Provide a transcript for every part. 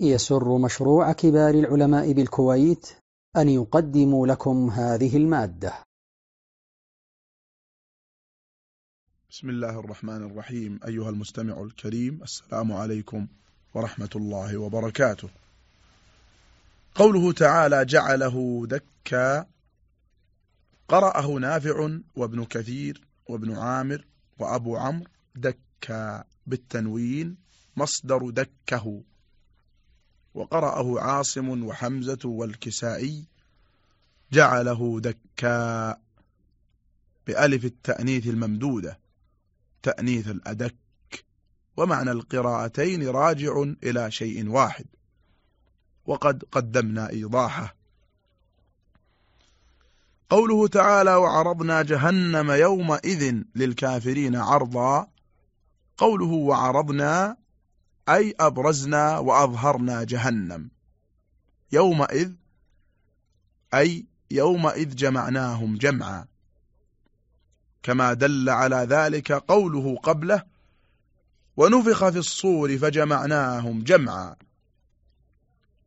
يسر مشروع كبار العلماء بالكويت أن يقدم لكم هذه المادة. بسم الله الرحمن الرحيم. أيها المستمع الكريم السلام عليكم ورحمة الله وبركاته. قوله تعالى جعله دكا قرأه نافع وابن كثير وابن عامر وأبو عمرو دكا بالتنوين مصدر دكه وقرأه عاصم وحمزة والكسائي جعله دكا بألف التأنيث الممدودة تأنيث الأدك ومعنى القراءتين راجع إلى شيء واحد وقد قدمنا إيضاحه. قوله تعالى وعرضنا جهنم يومئذ للكافرين عرضا قوله وعرضنا أي أبرزنا وأظهرنا جهنم. يومئذ أي يومئذ جمعناهم جمعا. كما دل على ذلك قوله قبله ونفخ في الصور فجمعناهم جمعا.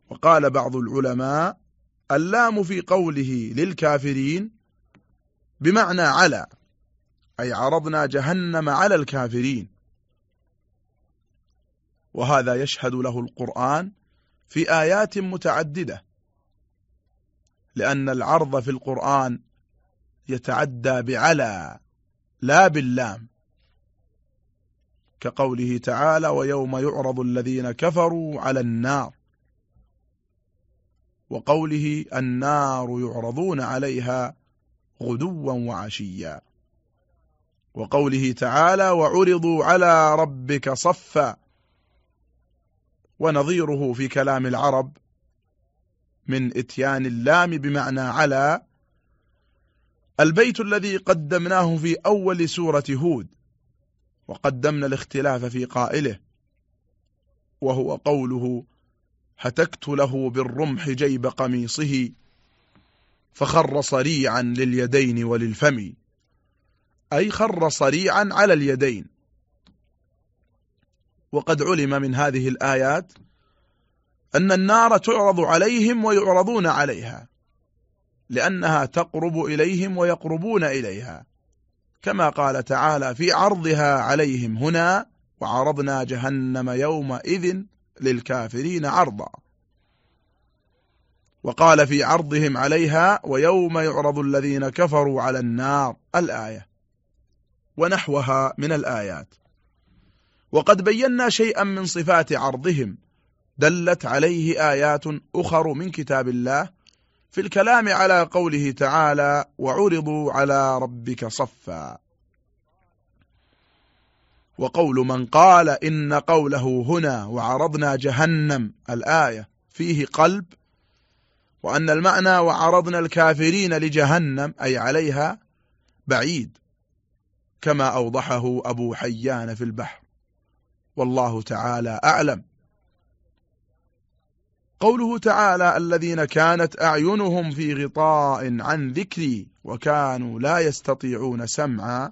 وقال بعض العلماء اللام في قوله للكافرين بمعنى على أي عرضنا جهنم على الكافرين. وهذا يشهد له القرآن في آيات متعددة لأن العرض في القرآن يتعدى بعلى لا باللام كقوله تعالى ويوم يعرض الذين كفروا على النار وقوله النار يعرضون عليها غدوا وعشيا وقوله تعالى وعرضوا على ربك صفا ونظيره في كلام العرب من إتيان اللام بمعنى على البيت الذي قدمناه في أول سورة هود وقدمنا الاختلاف في قائله وهو قوله هتكت له بالرمح جيب قميصه فخر صريعا لليدين وللفم. أي خر صريعا على اليدين. وقد علم من هذه الآيات أن النار تعرض عليهم ويعرضون عليها لأنها تقرب إليهم ويقربون إليها كما قال تعالى في عرضها عليهم هنا وعرضنا جهنم يومئذ للكافرين عرضا وقال في عرضهم عليها ويوم يعرض الذين كفروا على النار الآية ونحوها من الآيات. وقد بينا شيئا من صفات عرضهم. دلت عليه آيات أخر من كتاب الله في الكلام على قوله تعالى وعرضوا على ربك صفا وقول من قال إن قوله هنا وعرضنا جهنم الآية فيه قلب وأن المعنى وعرضنا الكافرين لجهنم أي عليها بعيد كما أوضحه أبو حيان في البحر. والله تعالى أعلم. قوله تعالى الذين كانت أعينهم في غطاء عن ذكري وكانوا لا يستطيعون سمعا.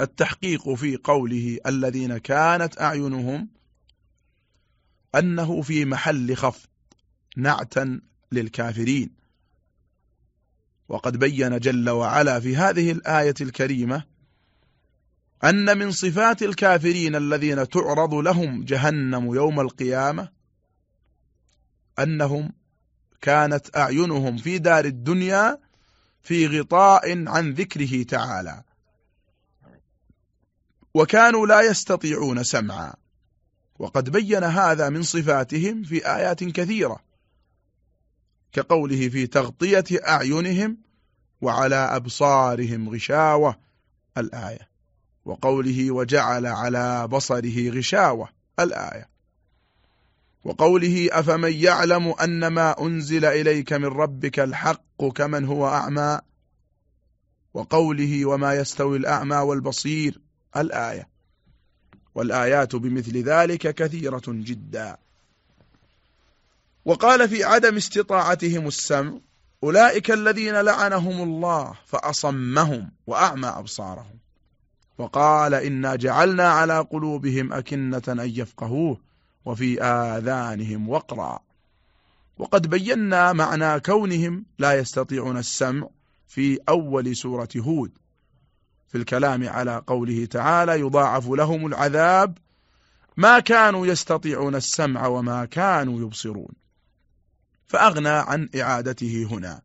التحقيق في قوله الذين كانت أعينهم أنه في محل خفض نعتا للكافرين. وقد بين جل وعلا في هذه الآية الكريمة أن من صفات الكافرين الذين تعرض لهم جهنم يوم القيامة أنهم كانت أعينهم في دار الدنيا في غطاء عن ذكره تعالى. وكانوا لا يستطيعون سمعا. وقد بين هذا من صفاتهم في آيات كثيرة كقوله في تغطية أعينهم وعلى أبصارهم غشاوة الآية. وقوله وجعل على بصره غشاوة الآية. وقوله أفمن يعلم أن ما أنزل إليك من ربك الحق كمن هو أعمى؟ وقوله وما يستوي الأعمى والبصير الآية. والآيات بمثل ذلك كثيرة جدا. وقال في عدم استطاعتهم السمع أولئك الذين لعنهم الله فأصمهم وأعمى أبصارهم. وقال إنا جعلنا على قلوبهم أكنة أن يفقهوه وفي آذانهم وقرا. وقد بينا معنى كونهم لا يستطيعون السمع في أول سورة هود. في الكلام على قوله تعالى يضاعف لهم العذاب ما كانوا يستطيعون السمع وما كانوا يبصرون. فأغنى عن إعادته هنا.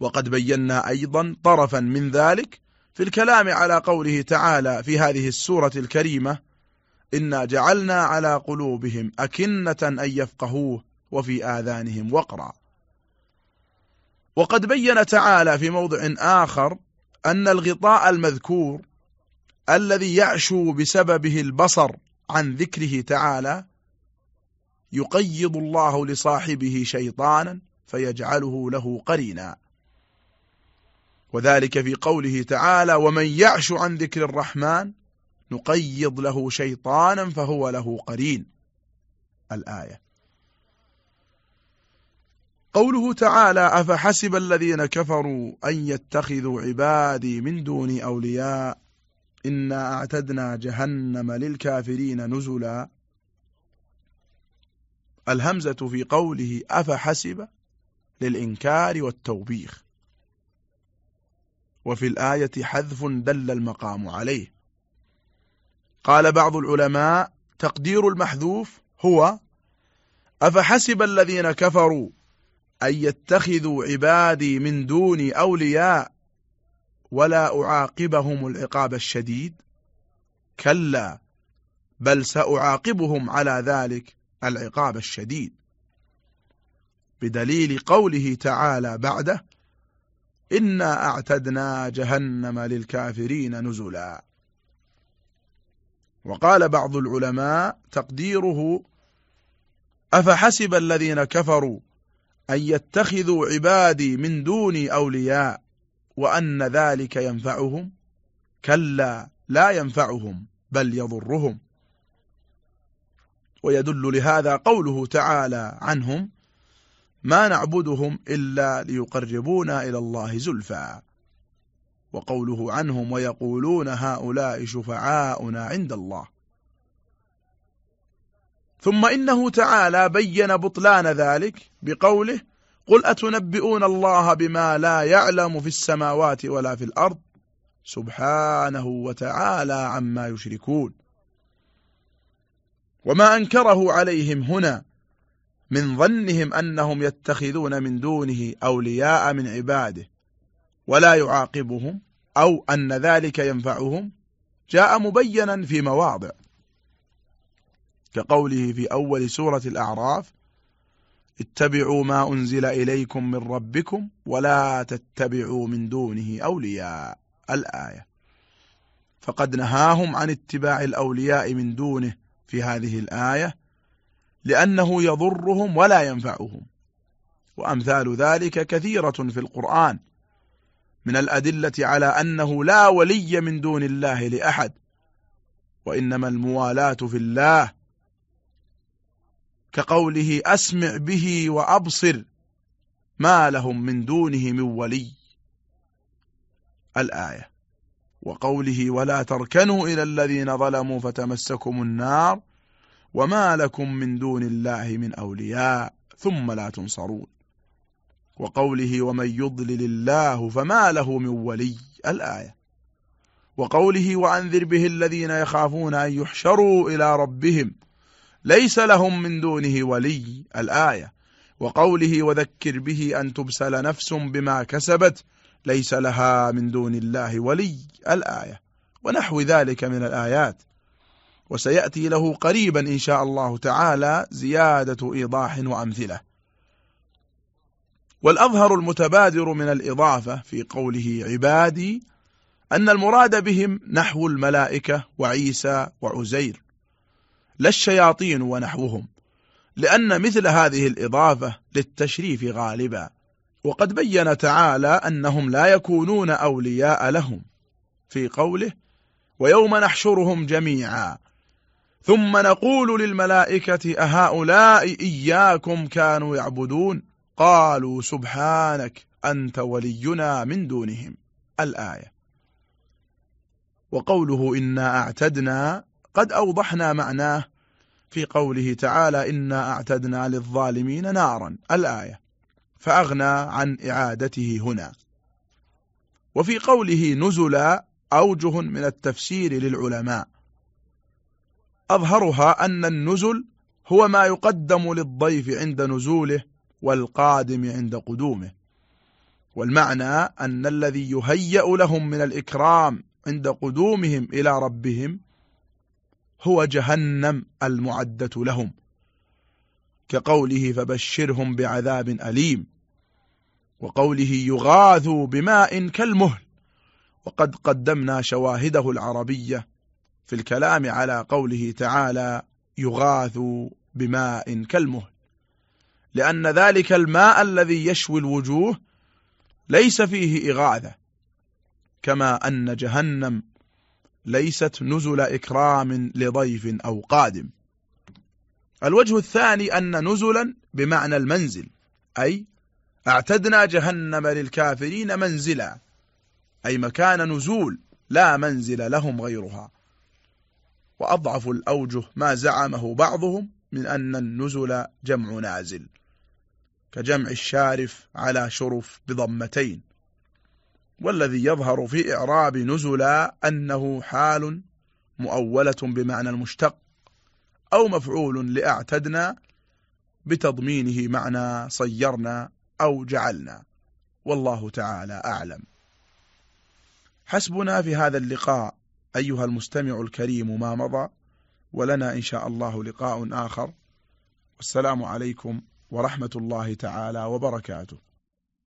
وقد بينا أيضا طرفا من ذلك في الكلام على قوله تعالى في هذه السورة الكريمة إنا جعلنا على قلوبهم أكنة أن يفقهوه وفي آذانهم وقرا. وقد بين تعالى في موضع آخر أن الغطاء المذكور الذي يعشو بسببه البصر عن ذكره تعالى يقيض الله لصاحبه شيطانا فيجعله له قرينا. وذلك في قوله تعالى ومن يعش عن ذكر الرحمن نقيض له شيطانا فهو له قرين. الآية. قوله تعالى أفحسب الذين كفروا أن يتخذوا عبادي من دون أولياء إنا أعتدنا جهنم للكافرين نزلا. الهمزة في قوله أفحسب للإنكار والتوبيخ. وفي الآية حذف دل المقام عليه. قال بعض العلماء تقدير المحذوف هو أفحسب الذين كفروا أن يتخذوا عبادي من دوني أولياء ولا أعاقبهم العقاب الشديد؟ كلا بل سأعاقبهم على ذلك العقاب الشديد. بدليل قوله تعالى بعده إنا أعتدنا جهنم للكافرين نزلا. وقال بعض العلماء تقديره أفحسب الذين كفروا أن يتخذوا عبادي من دوني أولياء وأن ذلك ينفعهم؟ كلا لا ينفعهم بل يضرهم. ويدل لهذا قوله تعالى عنهم ما نعبدهم إلا ليقربونا إلى الله زلفى. وقوله عنهم ويقولون هؤلاء شفعاؤنا عند الله. ثم إنه تعالى بين بطلان ذلك بقوله قل أتنبئون الله بما لا يعلم في السماوات ولا في الأرض؟ سبحانه وتعالى عما يشركون. وما أنكره عليهم هنا من ظنهم أنهم يتخذون من دونه أولياء من عباده ولا يعاقبهم أو أن ذلك ينفعهم جاء مبينا في مواضع كقوله في أول سورة الأعراف اتبعوا ما أنزل إليكم من ربكم ولا تتبعوا من دونه أولياء الآية. فقد نهاهم عن اتباع الأولياء من دونه في هذه الآية لأنه يضرهم ولا ينفعهم. وأمثال ذلك كثيرة في القرآن من الأدلة على أنه لا ولي من دون الله لأحد وإنما الموالاة في الله كقوله أسمع به وأبصر ما لهم من دونه من ولي. الآية وقوله ولا تركنوا إلى الذين ظلموا فتمسكم النار وما لكم من دون الله من أولياء ثم لا تنصرون وقوله ومن يضلل الله فما له من ولي الآية وقوله وأنذر به الذين يخافون أن يحشروا إلى ربهم ليس لهم من دونه ولي الآية وقوله وذكر به أن تبسل نفس بما كسبت ليس لها من دون الله ولي الآية ونحو ذلك من الآيات وسيأتي له قريبا إن شاء الله تعالى زيادة إيضاح وأمثلة. والأظهر المتبادر من الإضافة في قوله عبادي أن المراد بهم نحو الملائكة وعيسى وعزير لا الشياطين ونحوهم لأن مثل هذه الإضافة للتشريف غالبا. وقد بين تعالى أنهم لا يكونون أولياء لهم في قوله ويوم نحشرهم جميعا ثم نقول للملائكة أهؤلاء إياكم كانوا يعبدون؟ قالوا سبحانك أنت ولينا من دونهم. الآية. وقوله إنا أعتدنا قد أوضحنا معناه في قوله تعالى إنا أعتدنا للظالمين نارا. الآية. فأغنى عن إعادته هنا. وفي قوله نزل أوجه من التفسير للعلماء. أظهرها أن النزل هو ما يقدم للضيف عند نزوله والقادم عند قدومه. والمعنى أن الذي يهيأ لهم من الإكرام عند قدومهم إلى ربهم هو جهنم المعدة لهم. كقوله فبشرهم بعذاب أليم وقوله يغاثوا بماء كالمهل وقد قدمنا شواهده العربية في الكلام على قوله تعالى يغاثوا بماء كالمهل. لأن ذلك الماء الذي يشوي الوجوه ليس فيه إغاثة كما أن جهنم ليست نزل إكرام لضيف أو قادم. الوجه الثاني أن نزلا بمعنى المنزل أي أعتدنا جهنم للكافرين منزلا أي مكان نزول لا منزل لهم غيرها. وأضعف الأوجه ما زعمه بعضهم من أن النزل جمع نازل كجمع الشارف على شرف بضمتين. والذي يظهر في إعراب نزلا أنه حال مؤولة بمعنى المشتق أو مفعول لأعتدنا بتضمينه معنى صيرنا أو جعلنا. والله تعالى أعلم. حسبنا في هذا اللقاء أيها المستمع الكريم ما مضى ولنا إن شاء الله لقاء آخر. والسلام عليكم ورحمة الله تعالى وبركاته.